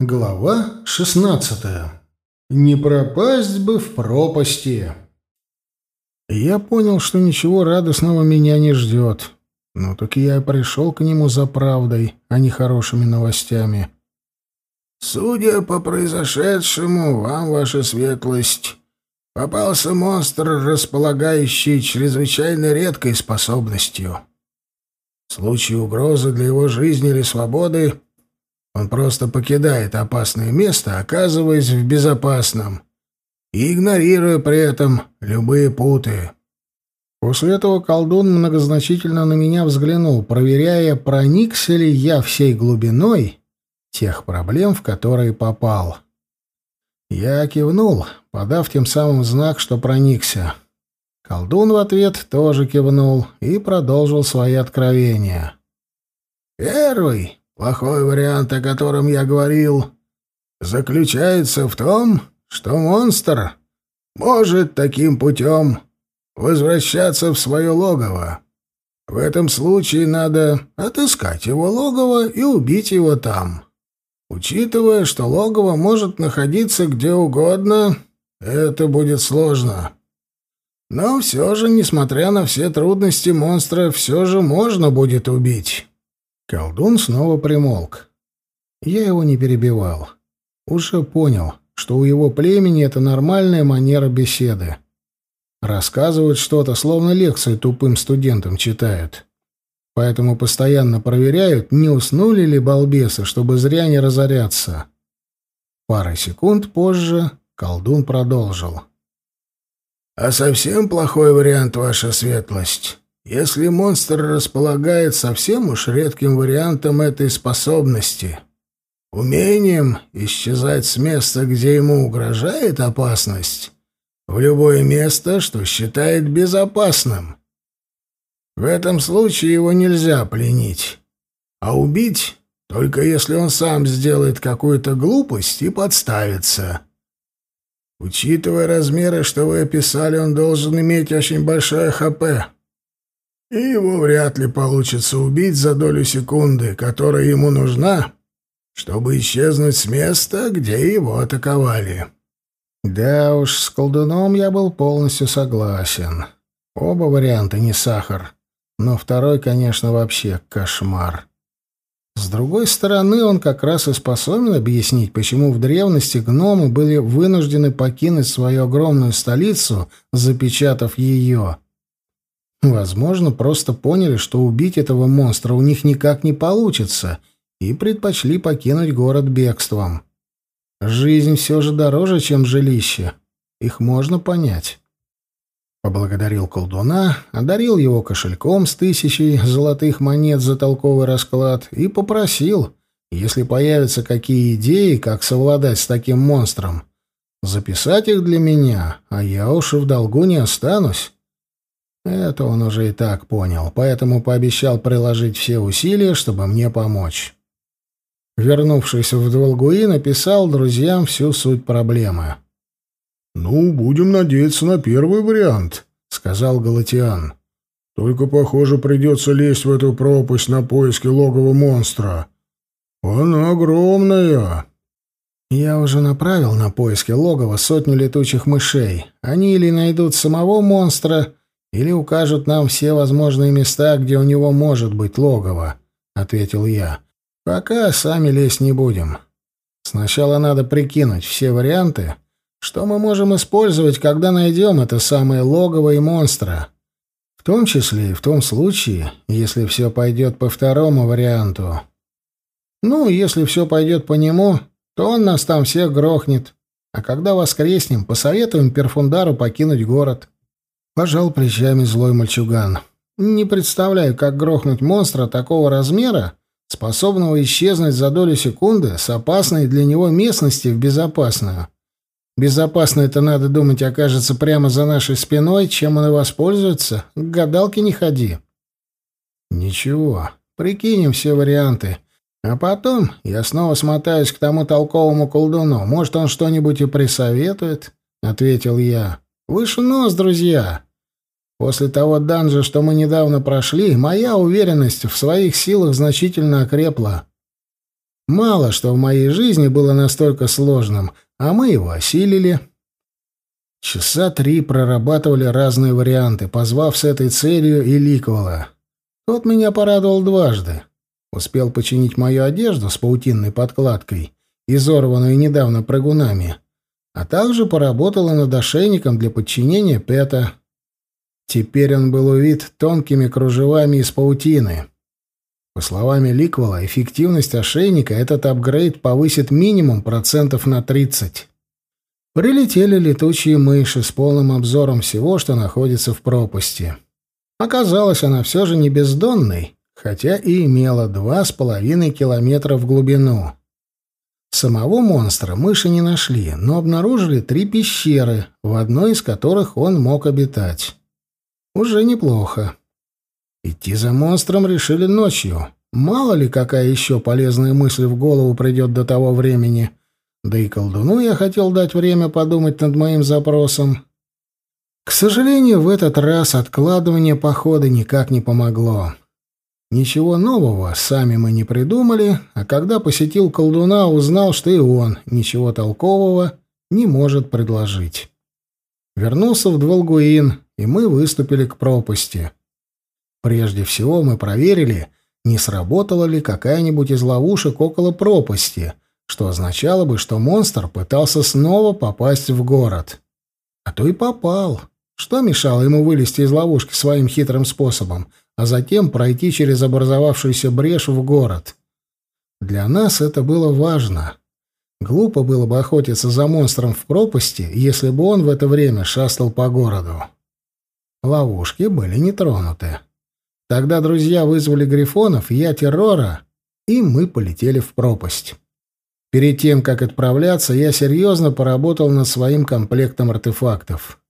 Глава 16. Не пропасть бы в пропасти. Я понял, что ничего радостного меня не ждет. Ну так я и пришел к нему за правдой, а не хорошими новостями. «Судя по произошедшему, вам, ваша светлость, попался монстр, располагающий чрезвычайно редкой способностью. В случае угрозы для его жизни или свободы он просто покидает опасное место, оказываясь в безопасном, и игнорируя при этом любые путы. После этого колдун многозначительно на меня взглянул, проверяя, проникся ли я всей глубиной тех проблем, в которые попал. Я кивнул, подав тем самым знак, что проникся. Колдун в ответ тоже кивнул и продолжил свои откровения. «Первый Плохой вариант, о котором я говорил, заключается в том, что монстр может таким путем возвращаться в свое логово. В этом случае надо отыскать его логово и убить его там. Учитывая, что логово может находиться где угодно, это будет сложно. Но все же, несмотря на все трудности монстра, все же можно будет убить. Колдун снова примолк. Я его не перебивал. Уже понял, что у его племени это нормальная манера беседы. Рассказывают что-то, словно лекцию тупым студентам читают. Поэтому постоянно проверяют, не уснули ли балбесы, чтобы зря не разоряться. Пара секунд позже колдун продолжил. «А совсем плохой вариант, ваша светлость. Если монстр располагает совсем уж редким вариантом этой способности, умением исчезать с места, где ему угрожает опасность, в любое место, что считает безопасным. В этом случае его нельзя пленить, а убить только если он сам сделает какую-то глупость и подставится. Учитывая размеры, что вы описали, он должен иметь очень большое ХП и его вряд ли получится убить за долю секунды, которая ему нужна, чтобы исчезнуть с места, где его атаковали. Да уж, с колдуном я был полностью согласен. Оба варианта не сахар, но второй, конечно, вообще кошмар. С другой стороны, он как раз и способен объяснить, почему в древности гномы были вынуждены покинуть свою огромную столицу, запечатав ее. Возможно, просто поняли, что убить этого монстра у них никак не получится, и предпочли покинуть город бегством. Жизнь все же дороже, чем жилище. Их можно понять. Поблагодарил колдуна, одарил его кошельком с тысячей золотых монет за толковый расклад и попросил, если появятся какие идеи, как совладать с таким монстром, записать их для меня, а я уж и в долгу не останусь. Это он уже и так понял, поэтому пообещал приложить все усилия, чтобы мне помочь. Вернувшись в Дволгуи, написал друзьям всю суть проблемы. «Ну, будем надеяться на первый вариант», — сказал Галатиан. «Только, похоже, придется лезть в эту пропасть на поиски логова монстра. Она огромная». «Я уже направил на поиски логова сотню летучих мышей. Они или найдут самого монстра, или укажут нам все возможные места, где у него может быть логово, ответил я. Пока сами лезть не будем. Сначала надо прикинуть все варианты, что мы можем использовать, когда найдем это самое логово и монстра. В том числе и в том случае, если все пойдет по второму варианту. Ну, если все пойдет по нему, то он нас там всех грохнет. А когда воскреснем, посоветуем Перфундару покинуть город. Пожал плечами злой мальчуган. Не представляю, как грохнуть монстра такого размера, способного исчезнуть за долю секунды с опасной для него местности в безопасную. Безопасно это, надо думать, окажется прямо за нашей спиной, чем он и воспользуется. К гадалке не ходи. Ничего, прикинем все варианты. А потом я снова смотаюсь к тому толковому колдуну. Может, он что-нибудь и присоветует, — ответил я. Выше нос, друзья. После того данжа, что мы недавно прошли, моя уверенность в своих силах значительно окрепла. Мало что в моей жизни было настолько сложным, а мы его осилили. Часа три прорабатывали разные варианты, позвав с этой целью и Ликвала. Тот меня порадовал дважды. Успел починить мою одежду с паутинной подкладкой, изорванную недавно прыгунами, а также поработала над ошейником для подчинения Пета. Теперь он был увит тонкими кружевами из паутины. По словам Ликвала, эффективность ошейника этот апгрейд повысит минимум процентов на 30. Прилетели летучие мыши с полным обзором всего, что находится в пропасти. Оказалось, она все же не бездонной, хотя и имела два с половиной километра в глубину. Самого монстра мыши не нашли, но обнаружили три пещеры, в одной из которых он мог обитать. Уже неплохо. Идти за монстром решили ночью. Мало ли, какая еще полезная мысль в голову придет до того времени. Да и колдуну я хотел дать время подумать над моим запросом. К сожалению, в этот раз откладывание похода никак не помогло. Ничего нового сами мы не придумали, а когда посетил колдуна, узнал, что и он ничего толкового не может предложить. Вернулся в Дволгуин, и мы выступили к пропасти. Прежде всего мы проверили, не сработала ли какая-нибудь из ловушек около пропасти, что означало бы, что монстр пытался снова попасть в город. А то и попал. Что мешало ему вылезти из ловушки своим хитрым способом, а затем пройти через образовавшуюся брешь в город? Для нас это было важно. Глупо было бы охотиться за монстром в пропасти, если бы он в это время шастал по городу. Ловушки были не тронуты. Тогда друзья вызвали грифонов, я террора, и мы полетели в пропасть. Перед тем, как отправляться, я серьезно поработал над своим комплектом артефактов.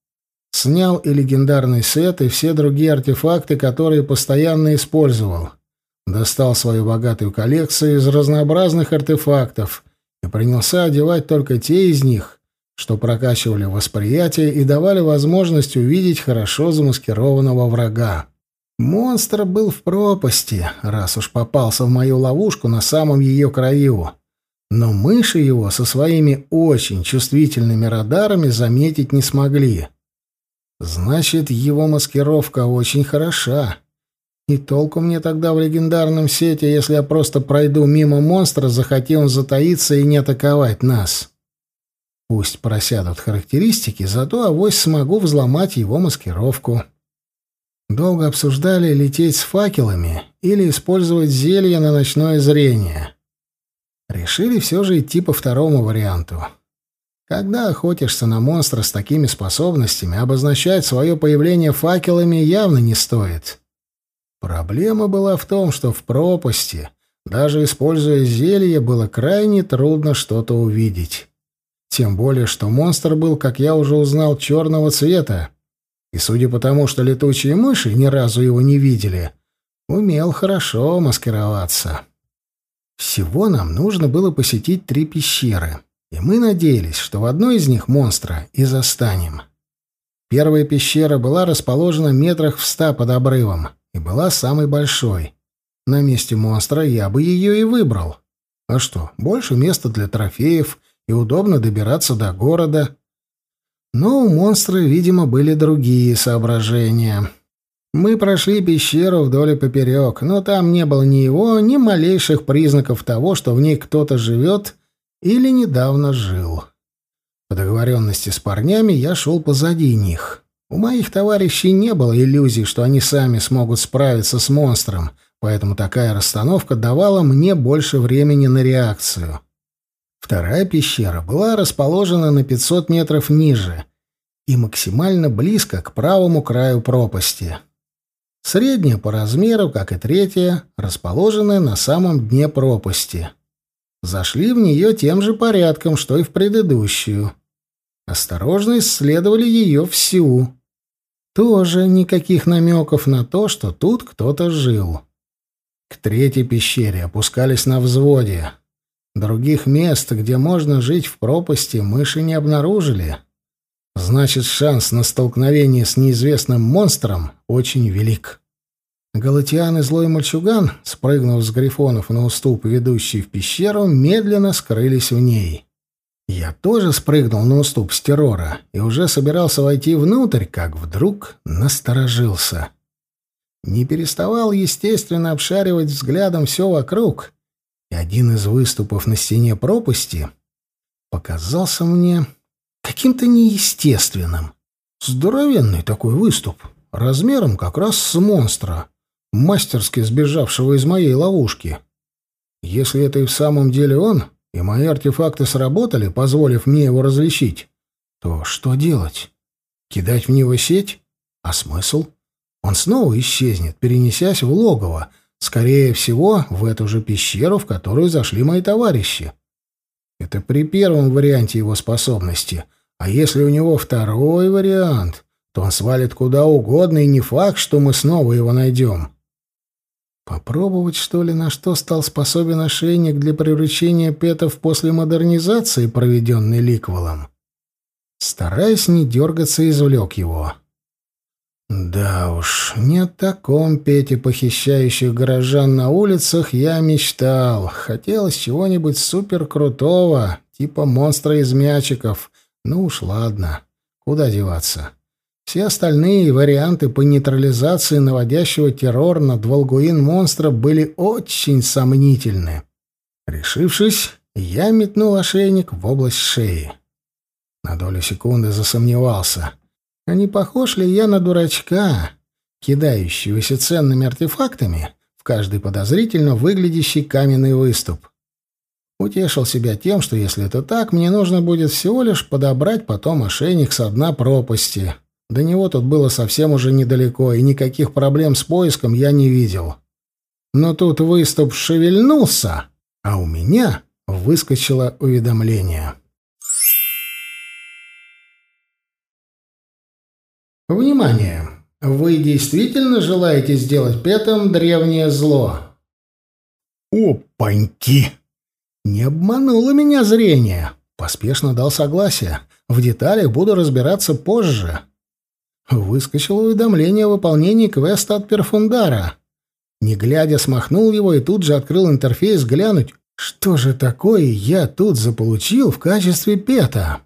Снял и легендарный сет, и все другие артефакты, которые постоянно использовал. Достал свою богатую коллекцию из разнообразных артефактов и принялся одевать только те из них, что прокачивали восприятие и давали возможность увидеть хорошо замаскированного врага. Монстр был в пропасти, раз уж попался в мою ловушку на самом ее краю. Но мыши его со своими очень чувствительными радарами заметить не смогли. Значит, его маскировка очень хороша. И толку мне тогда в легендарном сете, если я просто пройду мимо монстра, захотел он затаиться и не атаковать нас. Пусть просядут характеристики, зато авось смогу взломать его маскировку. Долго обсуждали лететь с факелами или использовать зелье на ночное зрение. Решили все же идти по второму варианту. Когда охотишься на монстра с такими способностями, обозначать свое появление факелами явно не стоит. Проблема была в том, что в пропасти, даже используя зелье, было крайне трудно что-то увидеть. Тем более, что монстр был, как я уже узнал, черного цвета, и судя по тому, что летучие мыши ни разу его не видели, умел хорошо маскироваться. Всего нам нужно было посетить три пещеры, и мы надеялись, что в одной из них монстра и застанем. Первая пещера была расположена метрах в ста под обрывом и была самой большой. На месте монстра я бы ее и выбрал. А что, больше места для трофеев и удобно добираться до города. Но у монстра, видимо, были другие соображения. Мы прошли пещеру вдоль и поперек, но там не было ни его, ни малейших признаков того, что в ней кто-то живет или недавно жил. По договоренности с парнями я шел позади них. У моих товарищей не было иллюзий, что они сами смогут справиться с монстром, поэтому такая расстановка давала мне больше времени на реакцию. Вторая пещера была расположена на 500 метров ниже и максимально близко к правому краю пропасти. Средняя по размеру, как и третья, расположенная на самом дне пропасти. Зашли в нее тем же порядком, что и в предыдущую. Осторожно исследовали ее всю. Тоже никаких намеков на то, что тут кто-то жил. К третьей пещере опускались на взводе. Других мест, где можно жить в пропасти, мыши не обнаружили. Значит, шанс на столкновение с неизвестным монстром очень велик. Галатиан и злой мальчуган, спрыгнув с грифонов на уступ, ведущий в пещеру, медленно скрылись в ней. Я тоже спрыгнул на уступ с террора и уже собирался войти внутрь, как вдруг насторожился. Не переставал, естественно, обшаривать взглядом все вокруг, и один из выступов на стене пропасти показался мне каким-то неестественным. Здоровенный такой выступ, размером как раз с монстра, мастерски сбежавшего из моей ловушки. Если это и в самом деле он, и мои артефакты сработали, позволив мне его различить, то что делать? Кидать в него сеть? А смысл? Он снова исчезнет, перенесясь в логово, скорее всего, в эту же пещеру, в которую зашли мои товарищи. Это при первом варианте его способности. А если у него второй вариант, то он свалит куда угодно, и не факт, что мы снова его найдем. Попробовать, что ли, на что стал способен ошейник для превращения петов после модернизации, проведенной Ликвелом? Стараясь не дергаться, извлек его. Да уж, не о таком Пете, похищающих горожан на улицах, я мечтал. Хотелось чего-нибудь суперкрутого, типа монстра из мячиков. Ну уж ладно, куда деваться. Все остальные варианты по нейтрализации наводящего террор над Волгуин монстра были очень сомнительны. Решившись, я метнул ошейник в область шеи. На долю секунды засомневался. А не похож ли я на дурачка, кидающегося ценными артефактами в каждый подозрительно выглядящий каменный выступ? Утешил себя тем, что если это так, мне нужно будет всего лишь подобрать потом ошейник со дна пропасти — до него тут было совсем уже недалеко, и никаких проблем с поиском я не видел. Но тут выступ шевельнулся, а у меня выскочило уведомление. Внимание! Вы действительно желаете сделать Петом древнее зло? Опаньки! Не обмануло меня зрение. Поспешно дал согласие. В деталях буду разбираться позже. Выскочило уведомление о выполнении квеста от Перфундара. Не глядя, смахнул его и тут же открыл интерфейс глянуть, что же такое я тут заполучил в качестве пета.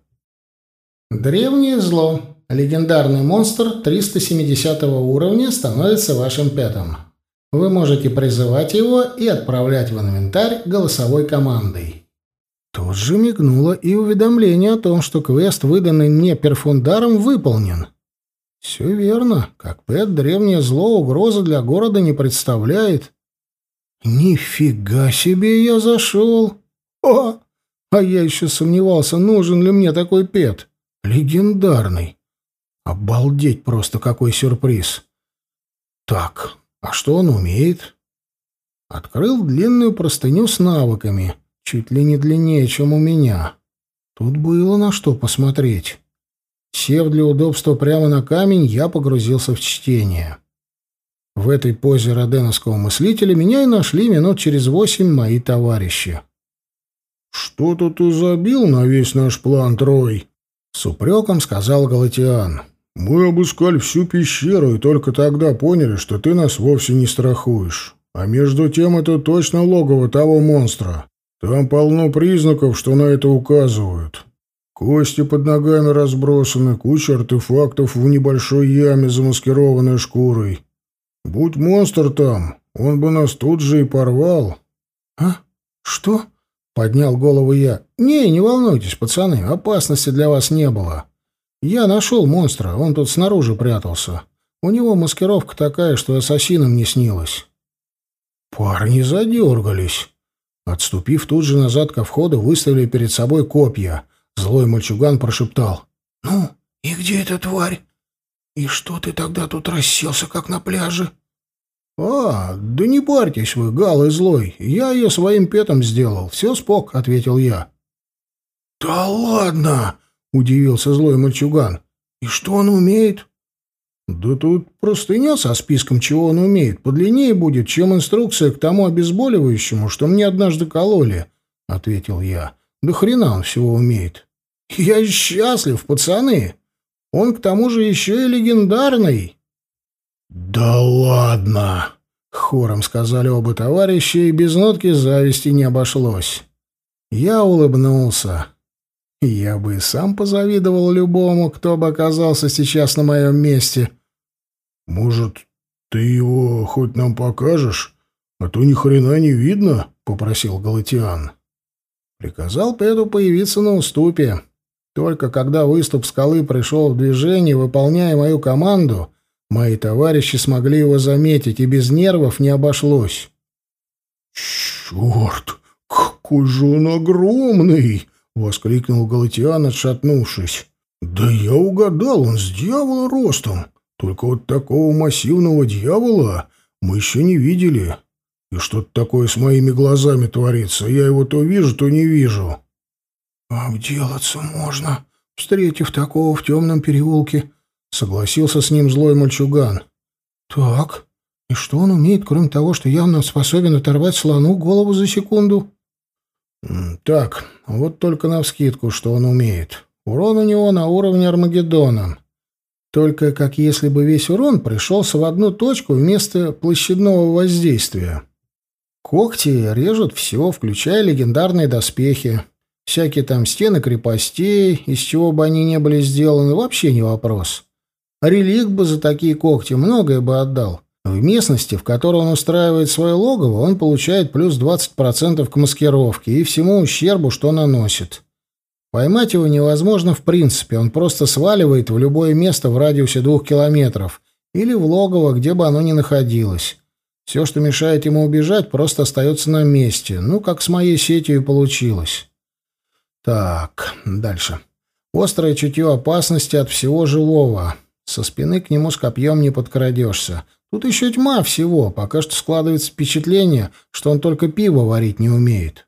Древнее зло. Легендарный монстр 370 уровня становится вашим петом. Вы можете призывать его и отправлять в инвентарь голосовой командой. Тут же мигнуло и уведомление о том, что квест, выданный мне перфундаром, выполнен. Все верно. Как Пэт древнее зло угрозы для города не представляет. Нифига себе я зашел. О! А я еще сомневался, нужен ли мне такой Пэт. Легендарный. Обалдеть просто какой сюрприз. Так, а что он умеет? Открыл длинную простыню с навыками, чуть ли не длиннее, чем у меня. Тут было на что посмотреть. Сев для удобства прямо на камень, я погрузился в чтение. В этой позе роденовского мыслителя меня и нашли минут через восемь мои товарищи. «Что-то ты забил на весь наш план, Трой?» — с упреком сказал Галатиан. «Мы обыскали всю пещеру и только тогда поняли, что ты нас вовсе не страхуешь. А между тем это точно логово того монстра. Там полно признаков, что на это указывают. Кости под ногами разбросаны, куча артефактов в небольшой яме, замаскированной шкурой. Будь монстр там, он бы нас тут же и порвал. — А? Что? — поднял голову я. — Не, не волнуйтесь, пацаны, опасности для вас не было. Я нашел монстра, он тут снаружи прятался. У него маскировка такая, что ассасинам не снилось. Парни задергались. Отступив тут же назад ко входу, выставили перед собой копья — Злой мальчуган прошептал. «Ну, и где эта тварь? И что ты тогда тут расселся, как на пляже?» «А, да не парьтесь вы, галый злой. Я ее своим петом сделал. Все спок», — ответил я. «Да ладно!» — удивился злой мальчуган. «И что он умеет?» «Да тут простыня со списком, чего он умеет, подлиннее будет, чем инструкция к тому обезболивающему, что мне однажды кололи», — ответил я. «Да хрена он всего умеет». Я счастлив, пацаны. Он к тому же еще и легендарный. Да ладно, Хором сказали оба товарища, и без нотки зависти не обошлось. Я улыбнулся. Я бы и сам позавидовал любому, кто бы оказался сейчас на моем месте. «Может, ты его хоть нам покажешь? А то ни хрена не видно», — попросил Галатиан. Приказал Педу появиться на уступе. Только когда выступ скалы пришел в движение, выполняя мою команду, мои товарищи смогли его заметить, и без нервов не обошлось. «Черт, какой же он огромный!» — воскликнул Галатиан, отшатнувшись. «Да я угадал, он с дьявола ростом. Только вот такого массивного дьявола мы еще не видели. И что-то такое с моими глазами творится. Я его то вижу, то не вижу». «Обделаться можно, встретив такого в темном переулке», — согласился с ним злой мальчуган. «Так, и что он умеет, кроме того, что явно способен оторвать слону голову за секунду?» «Так, вот только навскидку, что он умеет. Урон у него на уровне Армагеддона. Только как если бы весь урон пришелся в одну точку вместо площадного воздействия. Когти режут все, включая легендарные доспехи. Всякие там стены крепостей, из чего бы они не были сделаны, вообще не вопрос. Реликт бы за такие когти многое бы отдал. В местности, в которой он устраивает свое логово, он получает плюс 20% к маскировке и всему ущербу, что наносит. Поймать его невозможно в принципе, он просто сваливает в любое место в радиусе двух километров или в логово, где бы оно ни находилось. Все, что мешает ему убежать, просто остается на месте. Ну, как с моей сетью и получилось. Так, дальше. Острое чутье опасности от всего живого. Со спины к нему с копьем не подкрадешься. Тут еще тьма всего. Пока что складывается впечатление, что он только пиво варить не умеет.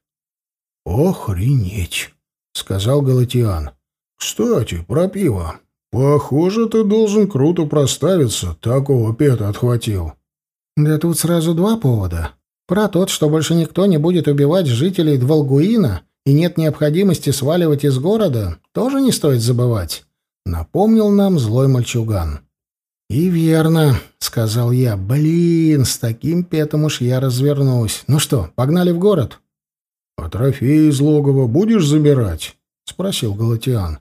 «Охренеть!» — сказал Галатиан. «Кстати, про пиво. Похоже, ты должен круто проставиться. Такого пета отхватил». «Да тут сразу два повода. Про тот, что больше никто не будет убивать жителей Двалгуина, и нет необходимости сваливать из города, тоже не стоит забывать», — напомнил нам злой мальчуган. «И верно», — сказал я. «Блин, с таким петом уж я развернусь. Ну что, погнали в город?» «А трофеи из логова будешь забирать?» — спросил Галатиан.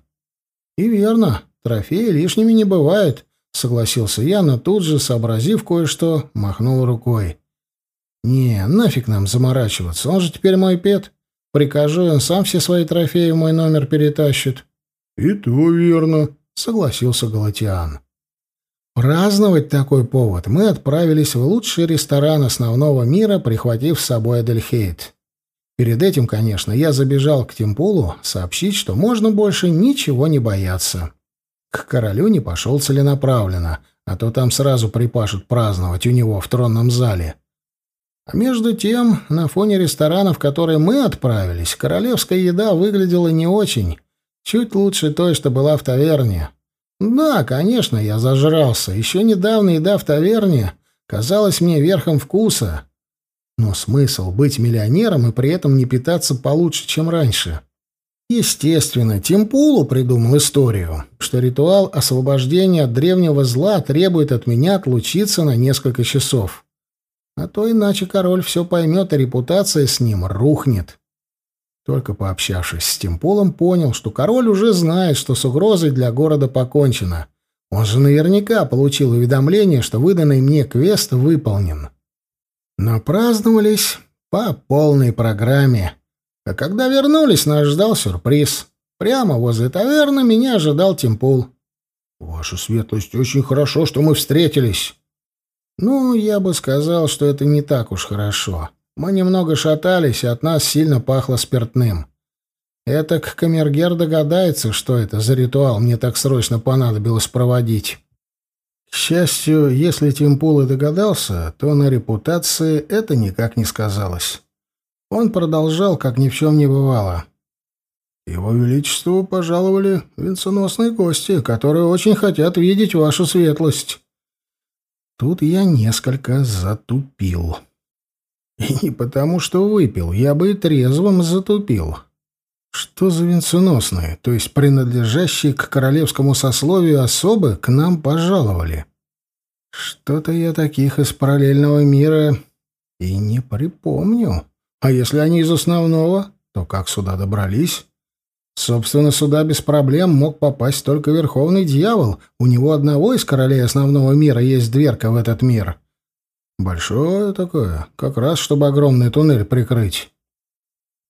«И верно, трофеи лишними не бывает», — согласился я, но тут же, сообразив кое-что, махнул рукой. «Не, нафиг нам заморачиваться, он же теперь мой пет». Прикажу, он сам все свои трофеи в мой номер перетащит. — И то верно, — согласился Галатиан. Праздновать такой повод мы отправились в лучший ресторан основного мира, прихватив с собой Адельхейт. Перед этим, конечно, я забежал к Тимпулу сообщить, что можно больше ничего не бояться. К королю не пошел целенаправленно, а то там сразу припашут праздновать у него в тронном зале. А между тем, на фоне ресторана, в который мы отправились, королевская еда выглядела не очень. Чуть лучше той, что была в таверне. Да, конечно, я зажрался. Еще недавно еда в таверне казалась мне верхом вкуса. Но смысл быть миллионером и при этом не питаться получше, чем раньше. Естественно, Тимпулу придумал историю, что ритуал освобождения от древнего зла требует от меня отлучиться на несколько часов. А то иначе король все поймет, и репутация с ним рухнет. Только пообщавшись с Тимполом, понял, что король уже знает, что с угрозой для города покончено. Он же наверняка получил уведомление, что выданный мне квест выполнен. Напраздновались по полной программе. А когда вернулись, нас ждал сюрприз. Прямо возле таверны меня ожидал Тимпул. «Ваша светлость, очень хорошо, что мы встретились». Ну, я бы сказал, что это не так уж хорошо. Мы немного шатались, и от нас сильно пахло спиртным. Это Камергер догадается, что это за ритуал мне так срочно понадобилось проводить. К счастью, если Тимпул и догадался, то на репутации это никак не сказалось. Он продолжал, как ни в чем не бывало. «Его Величеству пожаловали венценосные гости, которые очень хотят видеть вашу светлость». Тут я несколько затупил. И не потому, что выпил, я бы и трезвым затупил. Что за венценосные, то есть принадлежащие к королевскому сословию особы, к нам пожаловали? Что-то я таких из параллельного мира и не припомню. А если они из основного, то как сюда добрались? Собственно, сюда без проблем мог попасть только Верховный Дьявол. У него одного из королей основного мира есть дверка в этот мир. Большое такое, как раз чтобы огромный туннель прикрыть.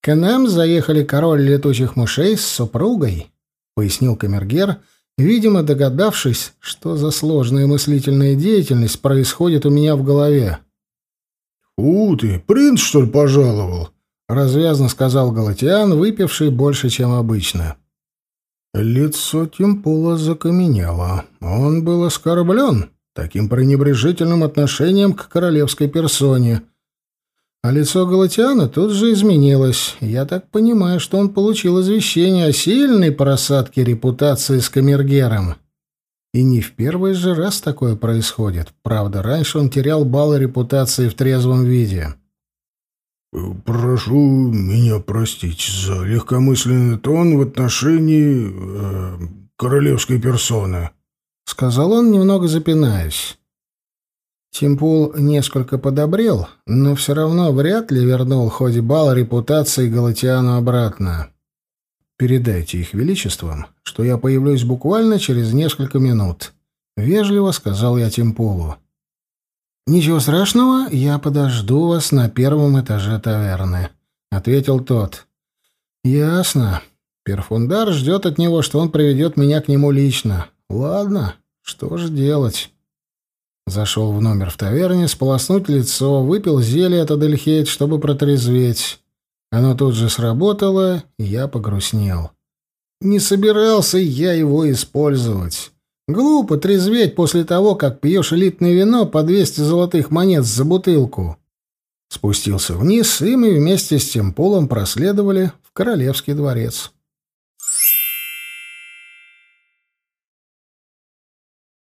К нам заехали король летучих мышей с супругой, пояснил камергер, видимо, догадавшись, что за сложная мыслительная деятельность происходит у меня в голове. «У ты, принц, что ли, пожаловал?» — развязно сказал Галатиан, выпивший больше, чем обычно. Лицо Тимпула закаменело. Он был оскорблен таким пренебрежительным отношением к королевской персоне. А лицо Галатиана тут же изменилось. Я так понимаю, что он получил извещение о сильной просадке репутации с камергером. И не в первый же раз такое происходит. Правда, раньше он терял баллы репутации в трезвом виде. «Прошу меня простить за легкомысленный тон в отношении э, королевской персоны», — сказал он, немного запинаясь. Тимпул несколько подобрел, но все равно вряд ли вернул хоть балл репутации Галатиану обратно. «Передайте их величествам, что я появлюсь буквально через несколько минут», — вежливо сказал я Тимпулу. «Ничего страшного, я подожду вас на первом этаже таверны», — ответил тот. «Ясно. Перфундар ждет от него, что он приведет меня к нему лично. Ладно, что же делать?» Зашел в номер в таверне, сполоснуть лицо, выпил зелье от Адельхейт, чтобы протрезветь. Оно тут же сработало, и я погрустнел. Не собирался я его использовать. Глупо трезветь после того, как пьешь элитное вино по 200 золотых монет за бутылку. Спустился вниз, и мы вместе с тем полом проследовали в королевский дворец.